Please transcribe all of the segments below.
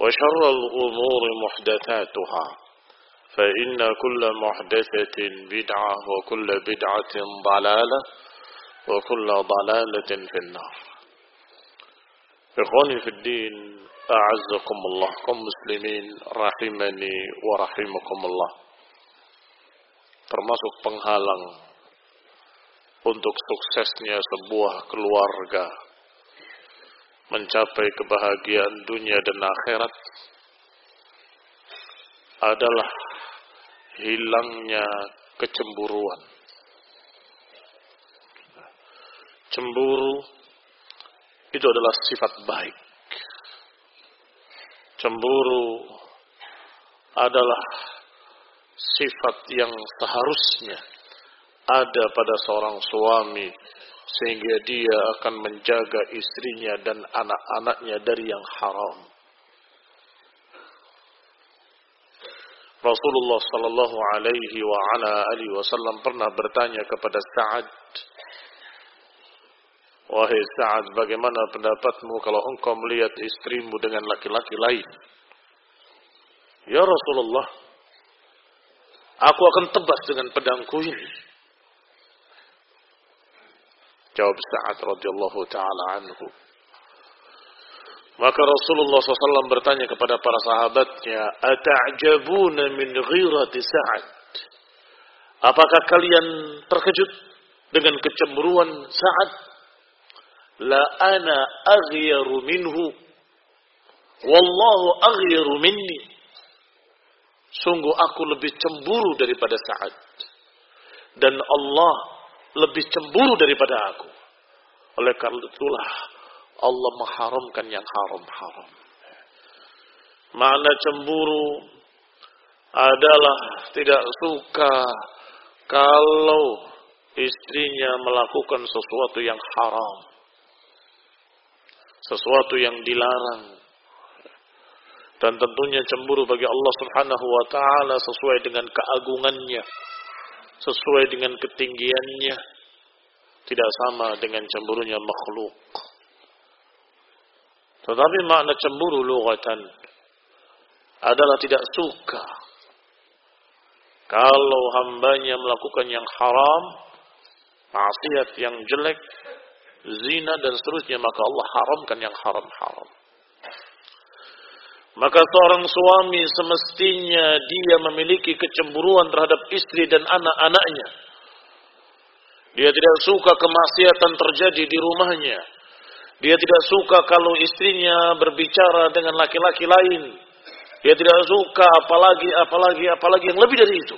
وشر الأمور محدثاتها فإن كل محدثة بدعة وكل بدعة ضلالة وكل ضلالة في النار. إخواني في الدين أعزكم الله كم مسلمين rahimani wa rahimakumullah termasuk penghalang untuk suksesnya sebuah keluarga. Mencapai kebahagiaan dunia dan akhirat adalah hilangnya kecemburuan. Cemburu itu adalah sifat baik. Cemburu adalah sifat yang seharusnya ada pada seorang suami sehingga dia akan menjaga istrinya dan anak-anaknya dari yang haram. Rasulullah sallallahu alaihi wa ala alihi wasallam pernah bertanya kepada Sa'ad Wahai Sa'ad bagaimana pendapatmu kalau engkau melihat istrimu dengan laki-laki lain Ya Rasulullah Aku akan tebas dengan pedangku ini Jawab Sa'ad radhiyallahu taala anhu. Maka Rasulullah SAW bertanya kepada para sahabatnya, "Ata'jabuna min ghirati Sa'ad?" Apakah kalian terkejut dengan kecemburuan Sa'ad? La ana aghyaru minhu. Wallahu aghyaru minni. Sungguh aku lebih cemburu daripada Sa'ad. Dan Allah lebih cemburu daripada aku. Oleh karena itulah Allah mengharamkan yang haram-haram. Makna cemburu adalah tidak suka kalau istrinya melakukan sesuatu yang haram. Sesuatu yang dilarang. Dan tentunya cemburu bagi Allah subhanahu wa ta'ala sesuai dengan keagungannya sesuai dengan ketinggiannya tidak sama dengan cemburunya makhluk. Tetapi makna cemburu lughatan adalah tidak suka Kalau hambanya melakukan yang haram, maksiat yang jelek, zina dan seterusnya, maka Allah haramkan yang haram-haram. Maka seorang suami semestinya dia memiliki kecemburuan terhadap istri dan anak-anaknya. Dia tidak suka kemaksiatan terjadi di rumahnya. Dia tidak suka kalau istrinya berbicara dengan laki-laki lain. Dia tidak suka apalagi apalagi apalagi yang lebih dari itu.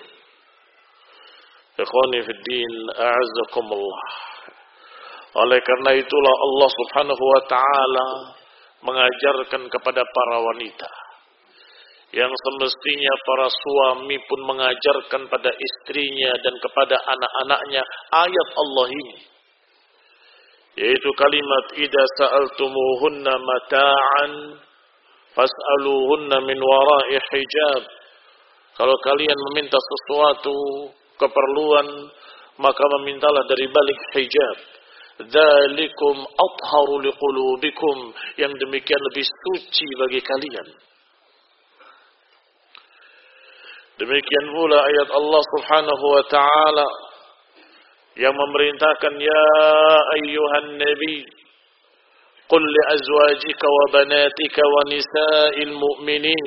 Oleh karena itulah Allah Subhanahu wa taala mengajarkan kepada para wanita. Yang semestinya para suami pun mengajarkan pada istrinya dan kepada anak-anaknya ayat Allah ini. Yaitu kalimat idza sa'altumuhunna mata'an fas'aluhunna min wara'i hijab. Kalau kalian meminta sesuatu keperluan maka memintalah dari balik hijab dzalikum atharu liqulubikum yang demikian lebih suci bagi kalian demikian pula ayat Allah Subhanahu wa taala yang memerintahkan ya ayyuhan nabi qul li azwajika wa banatika wa nisa'il mu'minin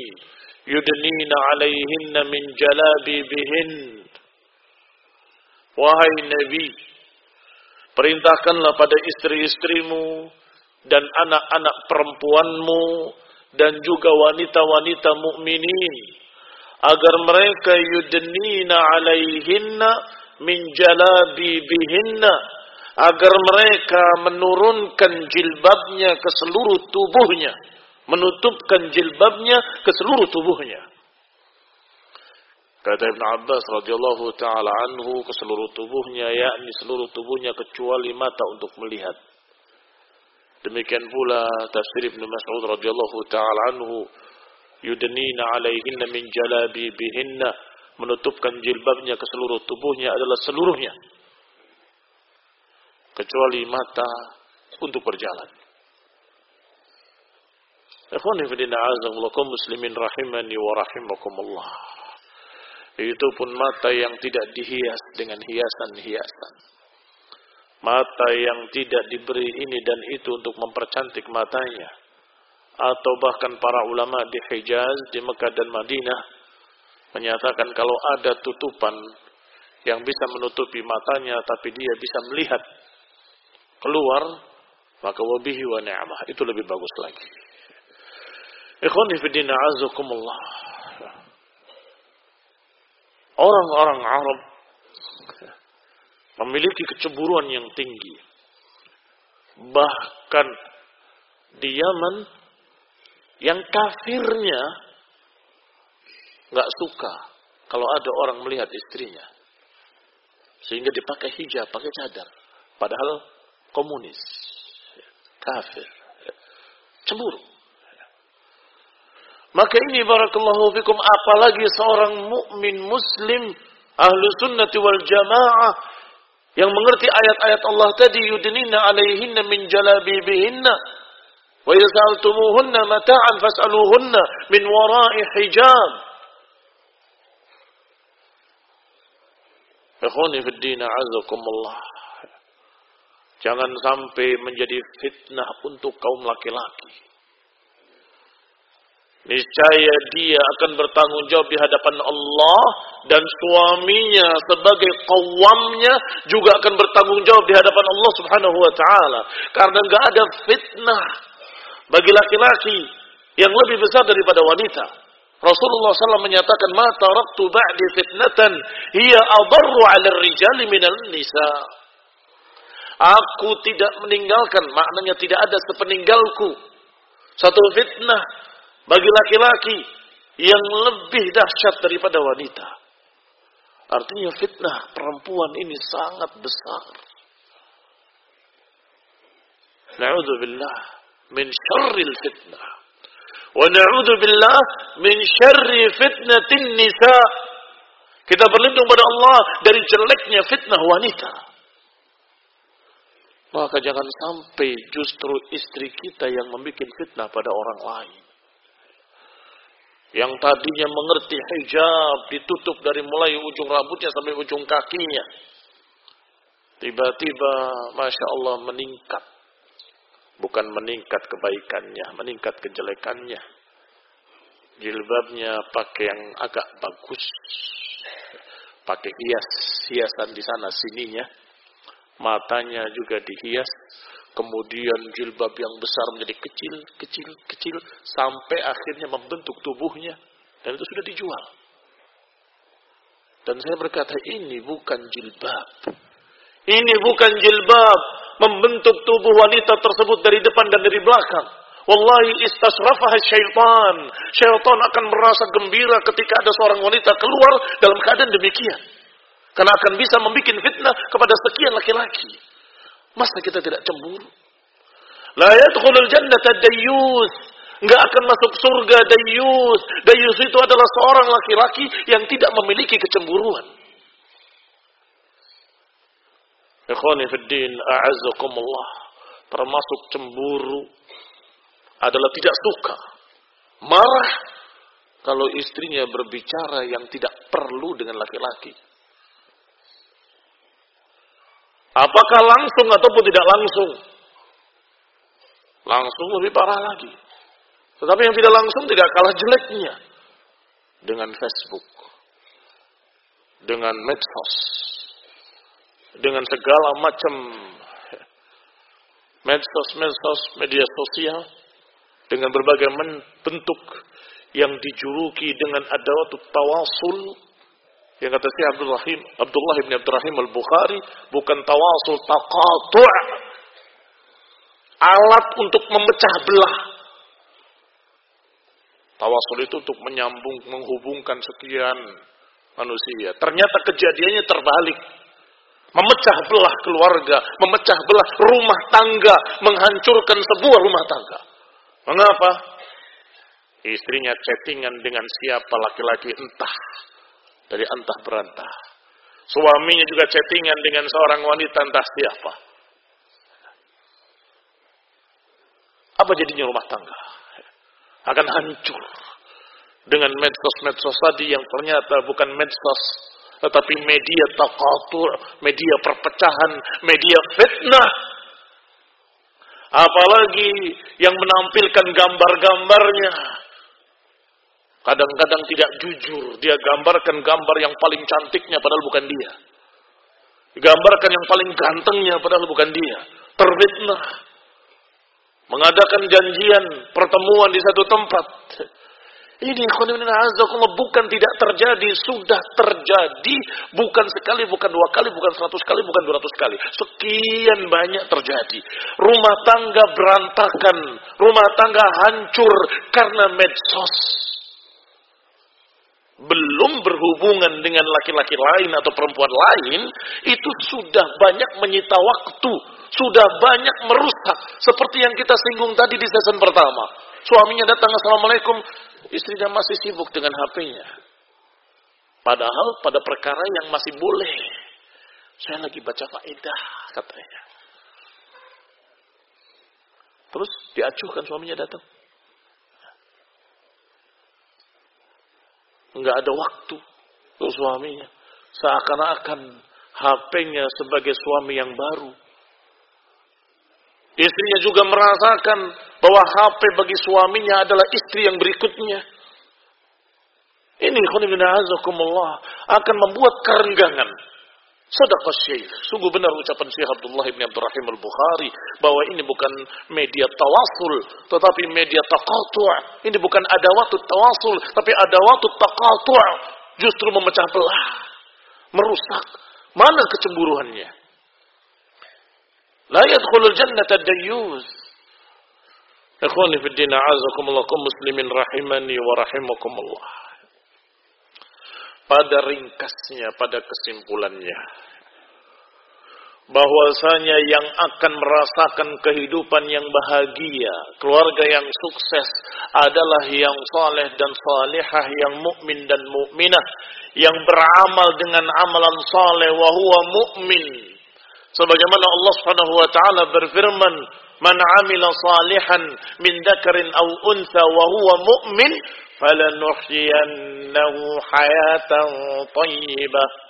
yudnina 'alayhinna min jalabibihin wahai nabi perintahkanlah pada istri-istrimu dan anak-anak perempuanmu dan juga wanita-wanita mukminin agar mereka yudnina 'alaihinna min jalabibihinna agar mereka menurunkan jilbabnya ke seluruh tubuhnya menutupkan jilbabnya ke seluruh tubuhnya kata Ibn Abbas radhiyallahu taala anhu ke seluruh tubuhnya yakni seluruh tubuhnya kecuali mata untuk melihat demikian pula tafsir Ibn Mas'ud radhiyallahu taala anhu yudnina alaihinna min jalabibihinna menutupkan jilbabnya ke seluruh tubuhnya adalah seluruhnya kecuali mata untuk berjalan. Ikhwani fillah azakumullah muslimin rahimani wa rahimakumullah. Itu pun mata yang tidak dihias dengan hiasan-hiasan. Mata yang tidak diberi ini dan itu untuk mempercantik matanya. Atau bahkan para ulama di Hijaz, di Mekah dan Madinah menyatakan kalau ada tutupan yang bisa menutupi matanya tapi dia bisa melihat keluar maka wabihi wa ni'mah itu lebih bagus lagi. Ikhwani fi din. Orang-orang Arab memiliki kecemburuan yang tinggi. Bahkan di Yaman yang kafirnya nggak suka kalau ada orang melihat istrinya. Sehingga dipakai hijab, pakai cadar. Padahal komunis, kafir, cemburu. Maka ini barakallahu fikum apalagi seorang mukmin muslim ahlu sunnati wal jamaah yang mengerti ayat-ayat Allah tadi yudnina alaihinna min jalabibihinna wa idza mata'an fas'aluhunna min wara'i hijab Ikhwani fid din azakumullah. Jangan sampai menjadi fitnah untuk kaum laki-laki. Niscaya dia akan bertanggung jawab di hadapan Allah dan suaminya sebagai kawamnya juga akan bertanggung jawab di hadapan Allah Subhanahu wa taala. Karena enggak ada fitnah bagi laki-laki yang lebih besar daripada wanita. Rasulullah SAW menyatakan ma taraktu ba'di fitnatan hiya adarru 'ala rijali minal nisa. Aku tidak meninggalkan, maknanya tidak ada sepeninggalku satu fitnah bagi laki-laki yang lebih dahsyat daripada wanita. Artinya fitnah perempuan ini sangat besar. Na'udzubillah min syarril fitnah. Wa na'udzu billah min syarri fitnatin nisa. Kita berlindung pada Allah dari jeleknya fitnah wanita. Maka jangan sampai justru istri kita yang membuat fitnah pada orang lain. Yang tadinya mengerti hijab ditutup dari mulai ujung rambutnya sampai ujung kakinya. Tiba-tiba, Masya Allah meningkat. Bukan meningkat kebaikannya, meningkat kejelekannya. Jilbabnya pakai yang agak bagus. Pakai hias, hiasan di sana sininya. Matanya juga dihias. Kemudian jilbab yang besar menjadi kecil, kecil, kecil. Sampai akhirnya membentuk tubuhnya. Dan itu sudah dijual. Dan saya berkata, ini bukan jilbab. Ini bukan jilbab. Membentuk tubuh wanita tersebut dari depan dan dari belakang. Wallahi istasrafah syaitan. Syaitan akan merasa gembira ketika ada seorang wanita keluar dalam keadaan demikian. Karena akan bisa membuat fitnah kepada sekian laki-laki. Masa kita tidak cemburu? La yadkhulul jannata dayyus. Enggak akan masuk surga dayyus. Dayyus itu adalah seorang laki-laki yang tidak memiliki kecemburuan. Ikhwani fiddin, a'azzakumullah. Termasuk cemburu adalah tidak suka. Marah kalau istrinya berbicara yang tidak perlu dengan laki-laki. Apakah langsung ataupun tidak langsung? Langsung lebih parah lagi. Tetapi yang tidak langsung tidak kalah jeleknya. Dengan Facebook. Dengan medsos. Dengan segala macam medsos-medsos media sosial. Dengan berbagai bentuk yang dijuruki dengan adawat tawasul yang kata si Abdul Rahim, Abdullah bin Abdurrahim Al-Bukhari bukan tawasul taqatu' alat untuk memecah belah. Tawasul itu untuk menyambung, menghubungkan sekian manusia. Ternyata kejadiannya terbalik. Memecah belah keluarga, memecah belah rumah tangga, menghancurkan sebuah rumah tangga. Mengapa? Istrinya chattingan dengan siapa laki-laki entah dari antah berantah. Suaminya juga chattingan dengan seorang wanita entah siapa. Apa jadinya rumah tangga? Akan hancur. Dengan medsos-medsos tadi yang ternyata bukan medsos. Tetapi media takatur, media perpecahan, media fitnah. Apalagi yang menampilkan gambar-gambarnya Kadang-kadang tidak jujur. Dia gambarkan gambar yang paling cantiknya padahal bukan dia. Gambarkan yang paling gantengnya padahal bukan dia. Terfitnah. Mengadakan janjian pertemuan di satu tempat. Ini bukan tidak terjadi, sudah terjadi bukan sekali, bukan dua kali, bukan seratus kali, bukan dua ratus kali. Sekian banyak terjadi. Rumah tangga berantakan, rumah tangga hancur karena medsos belum berhubungan dengan laki-laki lain atau perempuan lain, itu sudah banyak menyita waktu, sudah banyak merusak. Seperti yang kita singgung tadi di season pertama. Suaminya datang, Assalamualaikum, istrinya masih sibuk dengan HP-nya. Padahal pada perkara yang masih boleh. Saya lagi baca faedah, katanya. Terus diacuhkan suaminya datang. Nggak ada waktu untuk suaminya. Seakan-akan HP-nya sebagai suami yang baru. Istrinya juga merasakan bahwa HP bagi suaminya adalah istri yang berikutnya. Ini akan membuat kerenggangan Sadaqah Syekh. Sungguh benar ucapan Syekh Abdullah bin Abdurrahim Al-Bukhari bahwa ini bukan media tawasul, tetapi media taqatu'. Ini bukan adawatut tawasul, tapi adawatut taqatu'. Justru memecah belah, merusak. Mana kecemburuannya? La yadkhulul jannata dayyus. Ikhwani a'azakumullah muslimin rahimani wa rahimakumullah pada ringkasnya, pada kesimpulannya. Bahwasanya yang akan merasakan kehidupan yang bahagia, keluarga yang sukses adalah yang saleh dan salihah, yang mukmin dan mukminah, yang beramal dengan amalan saleh wa huwa mukmin. Sebagaimana Allah Subhanahu wa taala berfirman, man amila salihan min dzakarin aw untha wa huwa mu'min falanuhyiyannahu hayatan thayyibah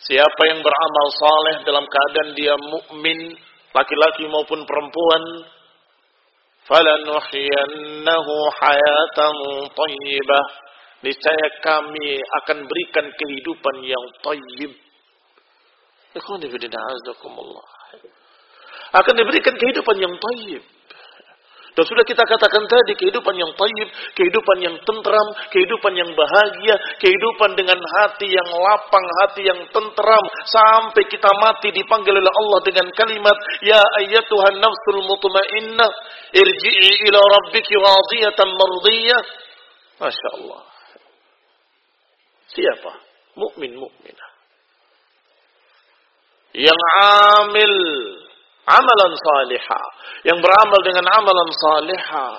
Siapa yang beramal saleh dalam keadaan dia mukmin, laki-laki maupun perempuan, falanuhyiyannahu hayatan thayyibah. Niscaya kami akan berikan kehidupan yang thayyib. Ikhwan fillah, azakumullah. Akan diberikan kehidupan yang thayyib. Dan sudah kita katakan tadi kehidupan yang tayyib, kehidupan yang tentram, kehidupan yang bahagia, kehidupan dengan hati yang lapang, hati yang tentram sampai kita mati dipanggil oleh Allah dengan kalimat ya ayyatuhan nafsul mutmainnah irji'i ila rabbiki radiyatan mardiyah. Masya Allah. Siapa? Mukmin mukminah. Yang amil amalan salihah yang beramal dengan amalan salihah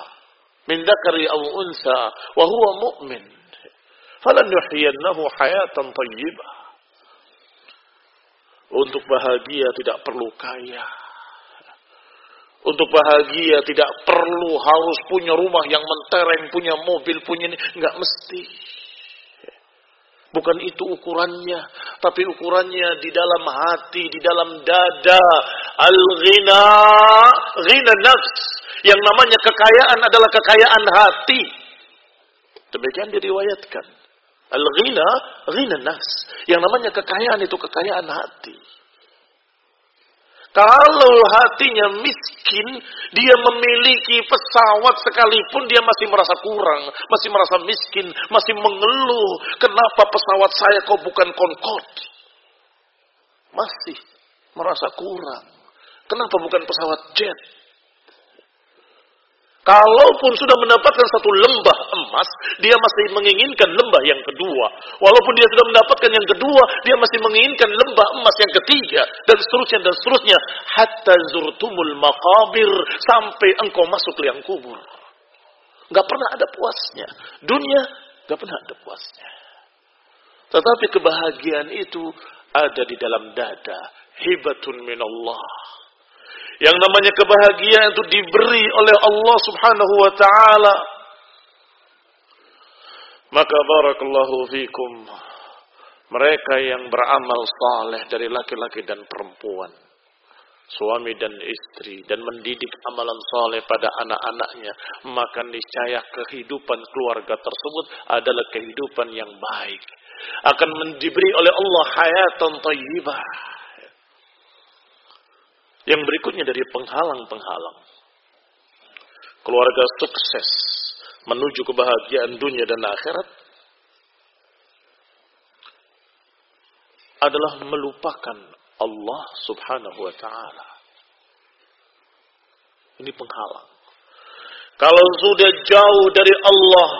min dzakari aw unsa wa mu'min falan yuhyiyannahu hayatan thayyibah untuk bahagia tidak perlu kaya untuk bahagia tidak perlu harus punya rumah yang mentereng, punya mobil, punya ini. Enggak mesti. Bukan itu ukurannya, tapi ukurannya di dalam hati, di dalam dada. Al-ghina, ghina nafs. Yang namanya kekayaan adalah kekayaan hati. Demikian diriwayatkan. Al-ghina, ghina nafs. Yang namanya kekayaan itu kekayaan hati. Kalau hatinya miskin, dia memiliki pesawat sekalipun dia masih merasa kurang, masih merasa miskin, masih mengeluh. Kenapa pesawat saya kok bukan Concorde? Masih merasa kurang. Kenapa bukan pesawat jet? Kalaupun sudah mendapatkan satu lembah emas, dia masih menginginkan lembah yang kedua. Walaupun dia sudah mendapatkan yang kedua, dia masih menginginkan lembah emas yang ketiga. Dan seterusnya, dan seterusnya. Hatta zurtumul maqabir. Sampai engkau masuk liang kubur. Gak pernah ada puasnya. Dunia gak pernah ada puasnya. Tetapi kebahagiaan itu ada di dalam dada. Hibatun minallah yang namanya kebahagiaan itu diberi oleh Allah Subhanahu wa taala. Maka barakallahu fikum mereka yang beramal saleh dari laki-laki dan perempuan, suami dan istri dan mendidik amalan saleh pada anak-anaknya, maka niscaya kehidupan keluarga tersebut adalah kehidupan yang baik. Akan diberi oleh Allah hayatan thayyibah yang berikutnya dari penghalang-penghalang. Keluarga sukses menuju kebahagiaan dunia dan akhirat adalah melupakan Allah Subhanahu wa taala. Ini penghalang. Kalau sudah jauh dari Allah,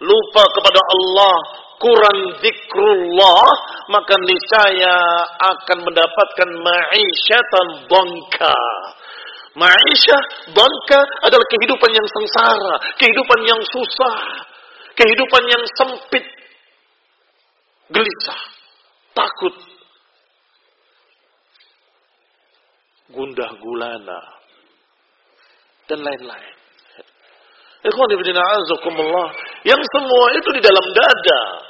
lupa kepada Allah, kurang zikrullah, maka niscaya akan mendapatkan ma'isyatan donka. Ma'isyah donka adalah kehidupan yang sengsara, kehidupan yang susah, kehidupan yang sempit, gelisah, takut, gundah gulana, dan lain-lain. Ikhwan ibn Yang semua itu di dalam dada.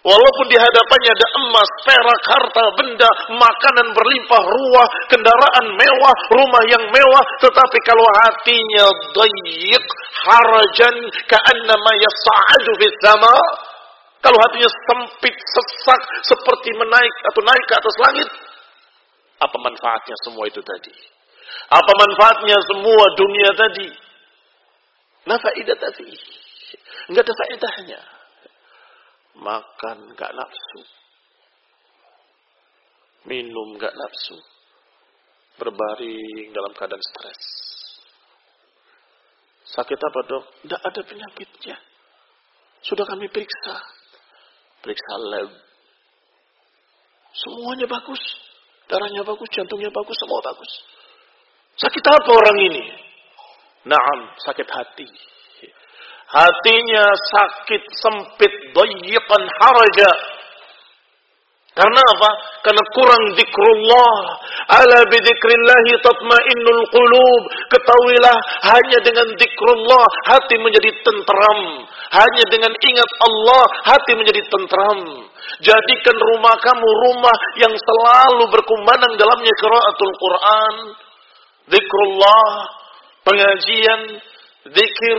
Walaupun di hadapannya ada emas, perak, harta, benda, makanan berlimpah ruah, kendaraan mewah, rumah yang mewah, tetapi kalau hatinya dayyik, harajan, ka'annama yasa'adu fis sama, kalau hatinya sempit, sesak, seperti menaik atau naik ke atas langit, apa manfaatnya semua itu tadi? Apa manfaatnya semua dunia tadi? Nafaidah tadi. Enggak ada faedahnya makan gak nafsu, minum gak nafsu, berbaring dalam keadaan stres. Sakit apa dok? Tidak ada penyakitnya. Sudah kami periksa. Periksa lab. Semuanya bagus. Darahnya bagus, jantungnya bagus, semua bagus. Sakit apa orang ini? Naam, sakit hati. Hatinya sakit sempit, dayiqan haraja. Karena apa? Karena kurang zikrullah. Ala bidzikrillahi tatmainnul qulub. Ketahuilah hanya dengan zikrullah hati menjadi tentram. Hanya dengan ingat Allah hati menjadi tentram. Jadikan rumah kamu rumah yang selalu berkumandang dalamnya qiraatul Quran, zikrullah, pengajian, zikir,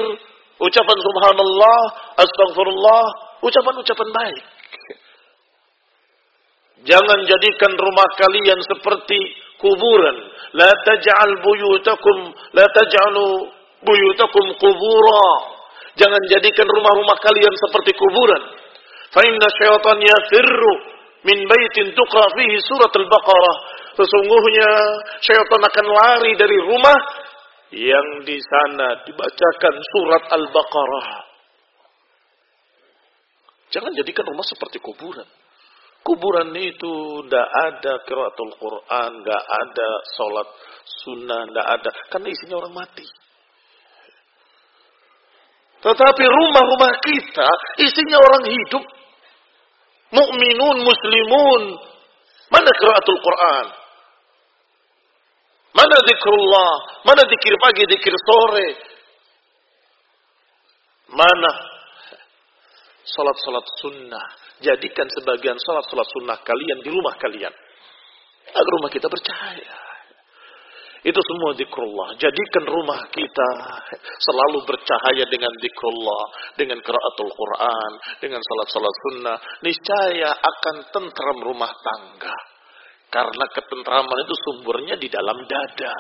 ucapan subhanallah, astagfirullah, ucapan-ucapan baik. Jangan jadikan rumah kalian seperti kuburan. La taj'al buyutakum la taj'alu buyutakum kubura. Jangan jadikan rumah-rumah kalian seperti kuburan. Fa inna syaitan yafirru min baitin tuqra fihi surat al-Baqarah. Sesungguhnya syaitan akan lari dari rumah yang di sana dibacakan surat Al-Baqarah. Jangan jadikan rumah seperti kuburan. Kuburan itu tidak ada kiraatul Quran, tidak ada sholat sunnah, tidak ada. Karena isinya orang mati. Tetapi rumah-rumah kita isinya orang hidup. Mukminun, muslimun. Mana kiraatul Quran? Mana zikrullah? Mana zikir pagi, zikir sore? Mana salat-salat sunnah? Jadikan sebagian salat-salat sunnah kalian di rumah kalian. Agar rumah kita bercahaya. Itu semua zikrullah. Jadikan rumah kita selalu bercahaya dengan zikrullah. Dengan keraatul Quran. Dengan salat-salat sunnah. Niscaya akan tentram rumah tangga. Karena ketentraman itu sumbernya di dalam dada.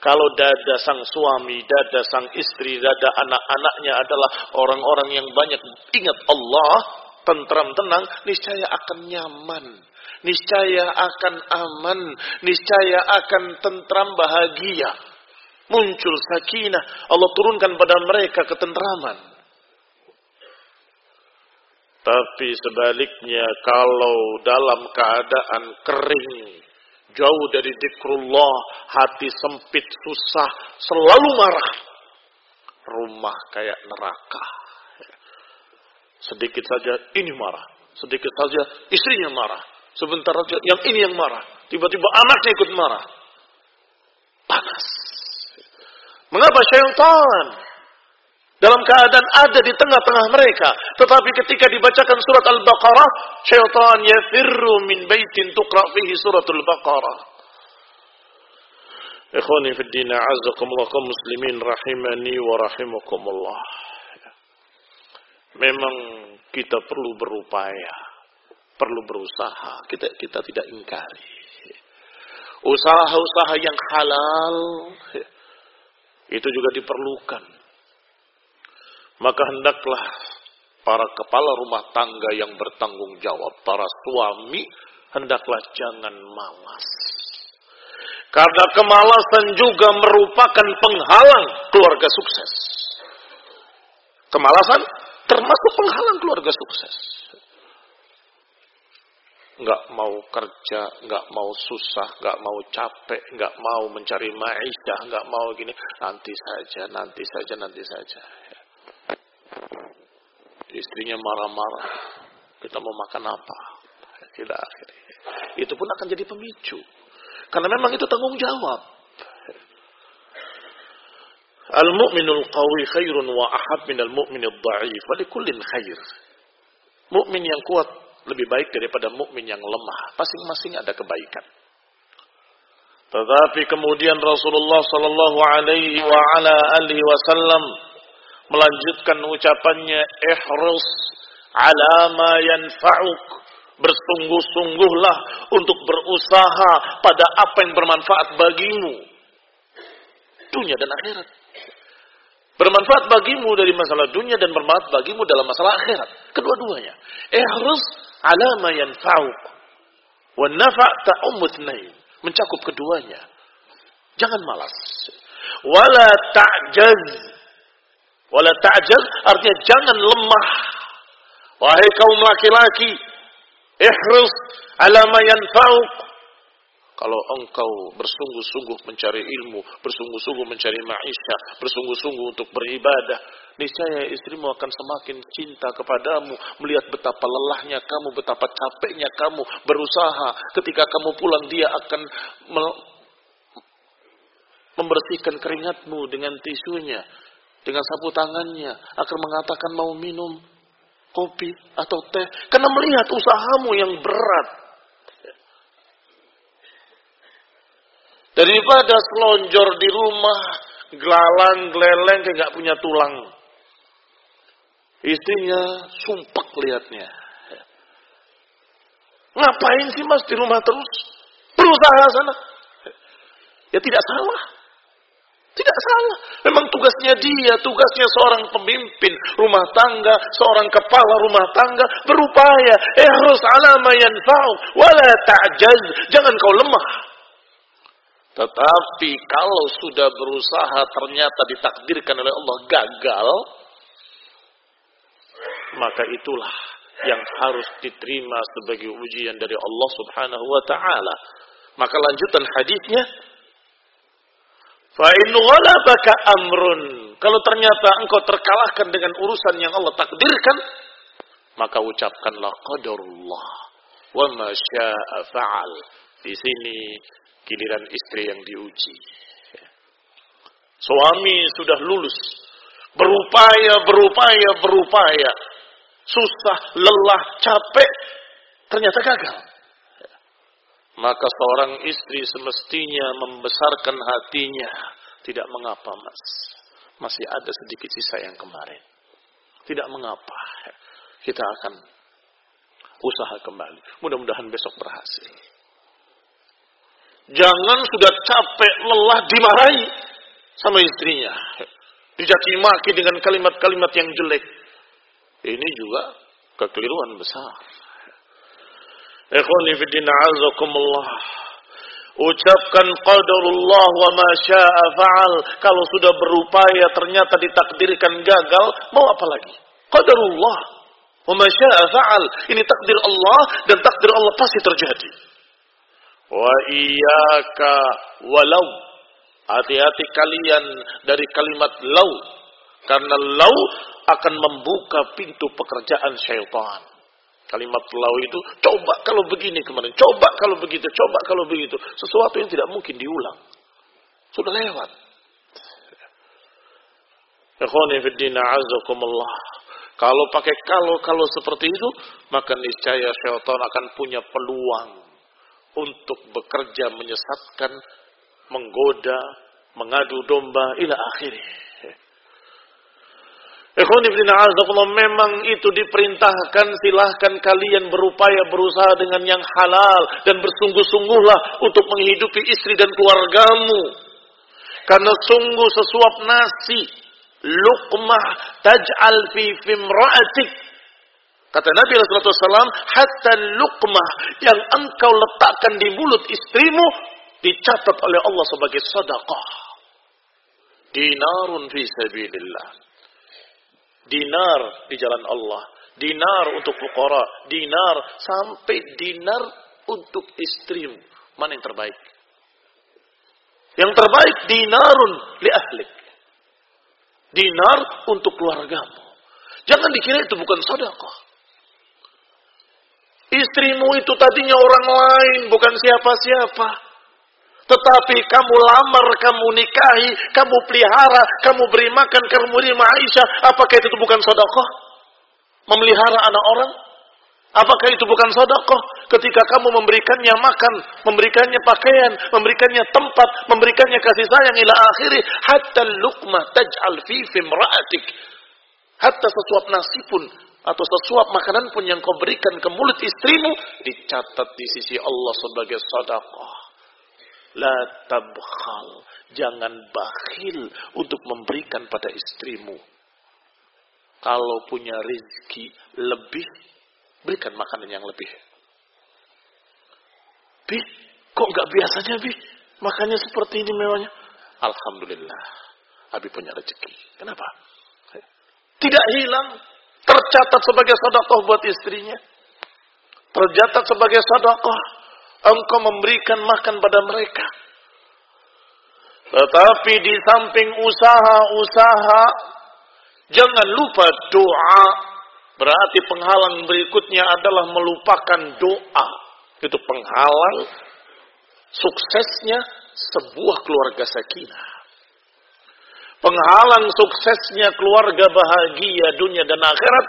Kalau dada sang suami, dada sang istri, dada anak-anaknya adalah orang-orang yang banyak ingat Allah, tentram tenang, niscaya akan nyaman. Niscaya akan aman. Niscaya akan tentram bahagia. Muncul sakinah. Allah turunkan pada mereka ketentraman. Tapi sebaliknya kalau dalam keadaan kering, jauh dari zikrullah, hati sempit, susah, selalu marah. Rumah kayak neraka. Sedikit saja ini marah. Sedikit saja istrinya marah. Sebentar saja yang ini yang marah. Tiba-tiba anaknya ikut marah. Panas. Mengapa syaitan dalam keadaan ada di tengah-tengah mereka. Tetapi ketika dibacakan surat Al-Baqarah, syaitan yafirru min baitin tuqra fihi suratul Baqarah. Ikhwani fi din, muslimin rahimani wa rahimakumullah memang kita perlu berupaya, perlu berusaha. Kita kita tidak ingkari. Usaha-usaha yang halal itu juga diperlukan. Maka hendaklah para kepala rumah tangga yang bertanggung jawab, para suami hendaklah jangan malas. Karena kemalasan juga merupakan penghalang keluarga sukses. Kemalasan Termasuk penghalang keluarga sukses. Nggak mau kerja, nggak mau susah, nggak mau capek, nggak mau mencari maisha, nggak mau gini. Nanti saja, nanti saja, nanti saja. Istrinya marah-marah. Kita mau makan apa? Tidak. Itu pun akan jadi pemicu. Karena memang itu tanggung jawab. Al-mu'minul qawi khairun wa ahab minal mu'minil dha'if. Wa likullin khair. Mukmin yang kuat lebih baik daripada mukmin yang lemah. Masing-masing ada kebaikan. Tetapi kemudian Rasulullah sallallahu alaihi wasallam melanjutkan ucapannya ihris ala ma yanfa'uk bersungguh-sungguhlah untuk berusaha pada apa yang bermanfaat bagimu dunia dan akhirat Bermanfaat bagimu dari masalah dunia dan bermanfaat bagimu dalam masalah akhirat. Kedua-duanya. Ihrus ala ma yanfa'uk. Wa nafa' Mencakup keduanya. Jangan malas. Wala ta'jaz. Wala ta'jaz artinya jangan lemah. Wahai kaum laki-laki, ihrus ala ma. Kalau engkau bersungguh-sungguh mencari ilmu, bersungguh-sungguh mencari maisha, bersungguh-sungguh untuk beribadah, niscaya istrimu akan semakin cinta kepadamu, melihat betapa lelahnya kamu, betapa capeknya kamu berusaha. Ketika kamu pulang, dia akan membersihkan keringatmu dengan tisunya, dengan sapu tangannya, akan mengatakan mau minum kopi atau teh, karena melihat usahamu yang berat. Daripada selonjor di rumah, gelalang, geleleng, kayak nggak punya tulang. Istrinya sumpek lihatnya. Ngapain sih mas di rumah terus? Berusaha sana. Ya tidak salah. Tidak salah. Memang tugasnya dia, tugasnya seorang pemimpin rumah tangga, seorang kepala rumah tangga berupaya. Eh harus alama yanfa'u, wala ta'jaz. Jangan kau lemah. Tetapi kalau sudah berusaha ternyata ditakdirkan oleh Allah gagal, maka itulah yang harus diterima sebagai ujian dari Allah Subhanahu wa taala. Maka lanjutan hadisnya Fa in ghalabaka amrun. Kalau ternyata engkau terkalahkan dengan urusan yang Allah takdirkan, maka ucapkanlah qadarullah wa ma syaa fa'al. Di sini giliran istri yang diuji. Suami sudah lulus, berupaya, berupaya, berupaya, susah, lelah, capek, ternyata gagal. Maka seorang istri semestinya membesarkan hatinya. Tidak mengapa mas. Masih ada sedikit sisa yang kemarin. Tidak mengapa. Kita akan usaha kembali. Mudah-mudahan besok berhasil. Jangan sudah capek, lelah, dimarahi sama istrinya. Dicaci maki dengan kalimat-kalimat yang jelek. Ini juga kekeliruan besar. Ikhwani fiddin azakumullah. Ucapkan qadarullah wa ma syaa fa'al. Kalau sudah berupaya ternyata ditakdirkan gagal, mau apa lagi? Qadarullah wa ma syaa fa'al. Ini takdir Allah dan takdir Allah pasti terjadi. Wa iyyaka walau. Hati-hati kalian dari kalimat lau. Karena lau akan membuka pintu pekerjaan syaitan. Kalimat lau itu, coba kalau begini kemarin, coba kalau begitu, coba kalau begitu. Sesuatu yang tidak mungkin diulang. Sudah lewat. Kalau pakai kalau kalau seperti itu, maka niscaya syaitan akan punya peluang untuk bekerja menyesatkan, menggoda, mengadu domba ila akhirnya. Memang itu diperintahkan silahkan kalian berupaya berusaha dengan yang halal dan bersungguh-sungguhlah untuk menghidupi istri dan keluargamu. Karena sungguh sesuap nasi, luqmah taj'al fi fimra'atik Kata Nabi SAW, hatta luqmah yang engkau letakkan di mulut istrimu, dicatat oleh Allah sebagai sedekah. Dinarun fi sabilillah. Dinar di jalan Allah. Dinar untuk fukara. Dinar sampai dinar untuk istrimu. Mana yang terbaik? Yang terbaik dinarun li ahlik. Dinar untuk keluargamu. Jangan dikira itu bukan sedekah. Istrimu itu tadinya orang lain, bukan siapa-siapa. Tetapi kamu lamar, kamu nikahi, kamu pelihara, kamu beri makan, kamu beri Aisyah. Apakah itu bukan sodokoh? Memelihara anak orang? Apakah itu bukan sodokoh? Ketika kamu memberikannya makan, memberikannya pakaian, memberikannya tempat, memberikannya kasih sayang ila akhiri. Hatta lukma taj'al fi fimra'atik. Hatta sesuap nasi pun atau sesuap makanan pun yang kau berikan ke mulut istrimu dicatat di sisi Allah sebagai sedekah. La tabkhal, jangan bakhil untuk memberikan pada istrimu. Kalau punya rezeki lebih, berikan makanan yang lebih. Bi, kok nggak biasanya Bi? Makannya seperti ini mewahnya. Alhamdulillah, Abi punya rezeki. Kenapa? Tidak hilang, tercatat sebagai sedekah buat istrinya. Tercatat sebagai sedekah engkau memberikan makan pada mereka. Tetapi di samping usaha-usaha, jangan lupa doa. Berarti penghalang berikutnya adalah melupakan doa. Itu penghalang suksesnya sebuah keluarga sakinah. Penghalang suksesnya keluarga bahagia dunia dan akhirat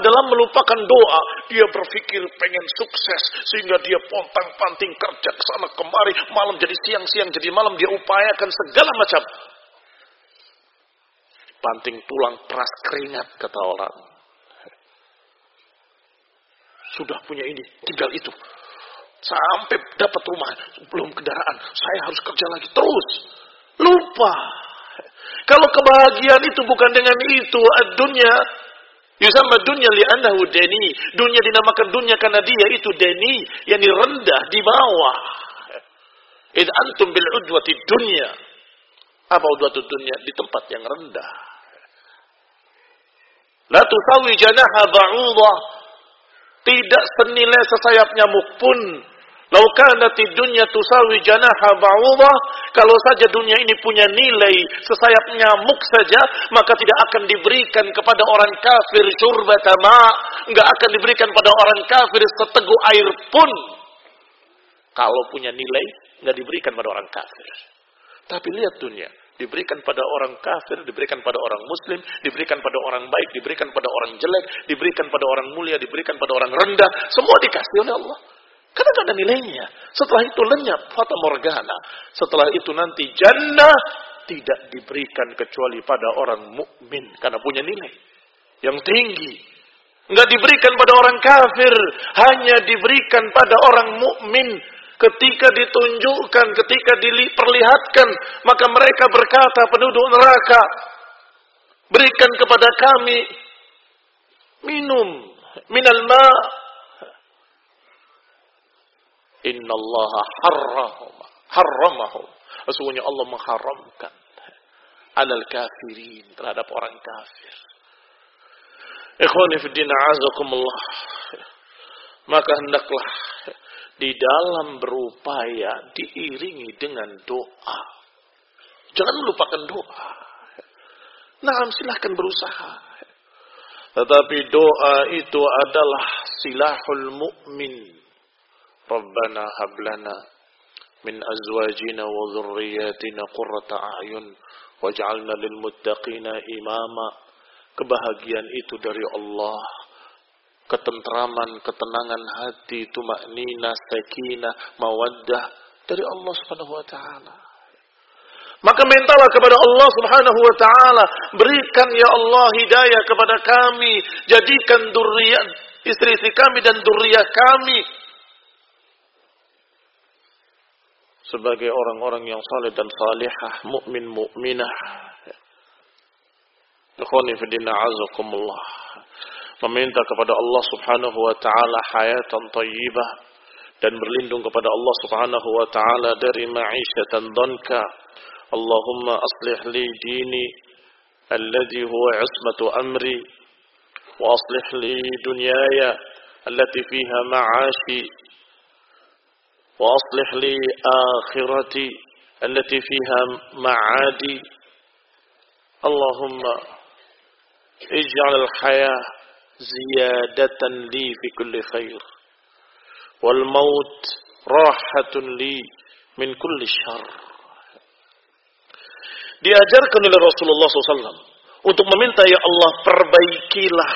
adalah melupakan doa. Dia berpikir pengen sukses sehingga dia pontang-panting kerja ke sana kemari, malam jadi siang-siang jadi malam dia upayakan segala macam. Panting tulang peras keringat kata orang. Sudah punya ini, tinggal itu. Sampai dapat rumah, belum kendaraan, saya harus kerja lagi terus. Lupa kalau kebahagiaan itu bukan dengan itu, dunia Yusama dunia li'annahu deni. Dunia dinamakan dunia karena dia itu deni. Yang rendah di bawah. Id antum bil udwati dunia. Apa udwatu dunia? Di tempat yang rendah. La tusawi janaha ba'udah. Tidak senilai sesayap nyamuk pun Lau kanat dunya tusawi janaha ba'udah, kalau saja dunia ini punya nilai sesayap nyamuk saja, maka tidak akan diberikan kepada orang kafir syurbata ma, enggak akan diberikan pada orang kafir seteguk air pun. Kalau punya nilai, enggak diberikan pada orang kafir. Tapi lihat dunia, diberikan pada orang kafir, diberikan pada orang muslim, diberikan pada orang baik, diberikan pada orang jelek, diberikan pada orang mulia, diberikan pada orang rendah, semua dikasih oleh Allah. Karena tidak ada nilainya. Setelah itu lenyap, fata morgana. Setelah itu nanti jannah tidak diberikan kecuali pada orang mukmin karena punya nilai yang tinggi. Enggak diberikan pada orang kafir, hanya diberikan pada orang mukmin. Ketika ditunjukkan, ketika diperlihatkan, maka mereka berkata penduduk neraka, berikan kepada kami minum minal ma' Inna Allah harrahum. Harramahum. Sesungguhnya Allah mengharamkan. Alal kafirin. Terhadap orang kafir. Ikhwanifiddin azakumullah. Maka hendaklah di dalam berupaya diiringi dengan doa. Jangan melupakan doa. Nah, silahkan berusaha. Tetapi doa itu adalah silahul mu'min ربنا هب لنا من أزواجنا وذرياتنا قرة أعين واجعلنا للمتقين إماما kebahagiaan itu dari Allah ketentraman ketenangan hati tumaknina sakinah mawaddah dari Allah Subhanahu wa taala maka mintalah kepada Allah Subhanahu wa taala berikan ya Allah hidayah kepada kami jadikan duriyah istri-istri kami dan duriyah kami sebagai orang-orang yang saleh dan salihah, mukmin mukminah. Ikhwani fidina azakumullah. Meminta kepada Allah Subhanahu wa taala hayatan thayyibah dan berlindung kepada Allah Subhanahu wa taala dari ma'isyatan dhanka. Allahumma aslih li dini alladhi huwa ismatu amri wa aslih li dunyaya allati fiha ma'ashi وأصلح لي آخرتي التي فيها معادي. اللهم اجعل الحياة زيادة لي في كل خير والموت راحة لي من كل شر. Diajarkan oleh Rasulullah SAW untuk meminta ya Allah perbaikilah.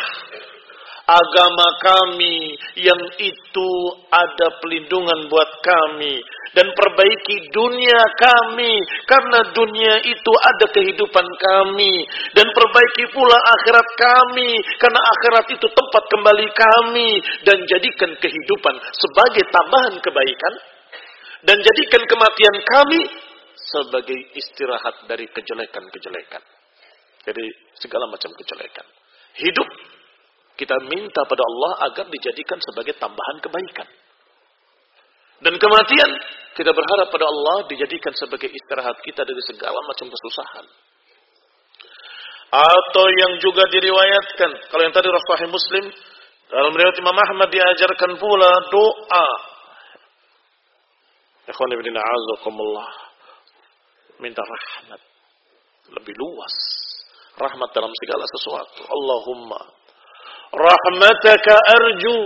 Agama kami yang itu ada pelindungan buat kami dan perbaiki dunia kami karena dunia itu ada kehidupan kami dan perbaiki pula akhirat kami karena akhirat itu tempat kembali kami dan jadikan kehidupan sebagai tambahan kebaikan dan jadikan kematian kami sebagai istirahat dari kejelekan-kejelekan. Jadi segala macam kejelekan. Hidup kita minta pada Allah agar dijadikan sebagai tambahan kebaikan. Dan kematian, kita berharap pada Allah dijadikan sebagai istirahat kita dari segala macam kesusahan. Atau yang juga diriwayatkan, kalau yang tadi Rasulullah Muslim, dalam riwayat Imam Ahmad diajarkan pula doa. Minta rahmat. Lebih luas. Rahmat dalam segala sesuatu. Allahumma. Rahmataka arju.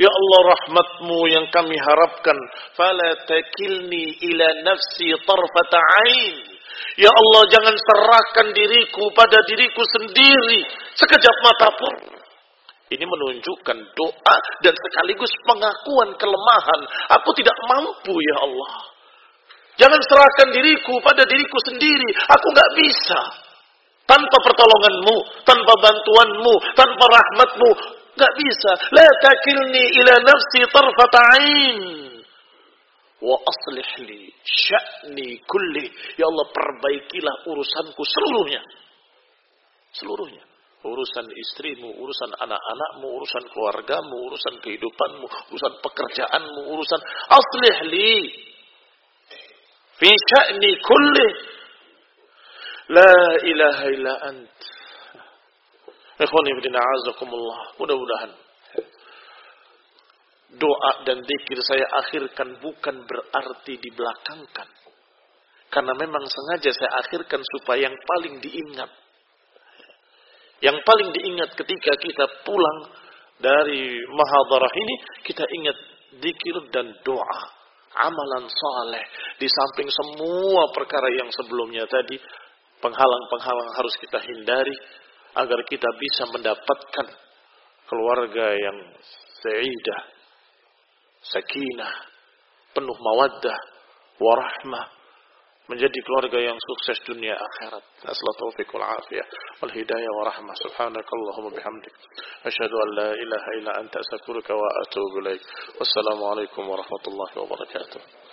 Ya Allah rahmatmu yang kami harapkan. Fala takilni ila nafsi tarfata ain. Ya Allah jangan serahkan diriku pada diriku sendiri. Sekejap mata pun. Ini menunjukkan doa dan sekaligus pengakuan kelemahan. Aku tidak mampu ya Allah. Jangan serahkan diriku pada diriku sendiri. Aku nggak bisa. Tanpa pertolonganmu, tanpa bantuanmu, tanpa rahmatmu. Nggak bisa. La takilni ila nafsi tarfata'in. Wa aslih li sya'ni kulli. Ya Allah perbaikilah urusanku seluruhnya. Seluruhnya urusan istrimu, urusan anak-anakmu, urusan keluargamu, urusan kehidupanmu, urusan pekerjaanmu, urusan aslih li fi sya'ni kulli la ilaha illa ant azakumullah mudah-mudahan doa dan zikir saya akhirkan bukan berarti dibelakangkan karena memang sengaja saya akhirkan supaya yang paling diingat yang paling diingat ketika kita pulang dari mahadarah ini, kita ingat zikir dan doa. Amalan saleh. Di samping semua perkara yang sebelumnya tadi, penghalang-penghalang harus kita hindari agar kita bisa mendapatkan keluarga yang sa'idah, sakinah, penuh mawaddah, warahmah, menjadi keluarga yang sukses dunia akhirat. Nasallahu taufiq wal afiyah wal hidayah wa rahmah. Subhanakallahumma bihamdik. An la ilaha anta wa atubu ilaik. Warahmatullahi wabarakatuh.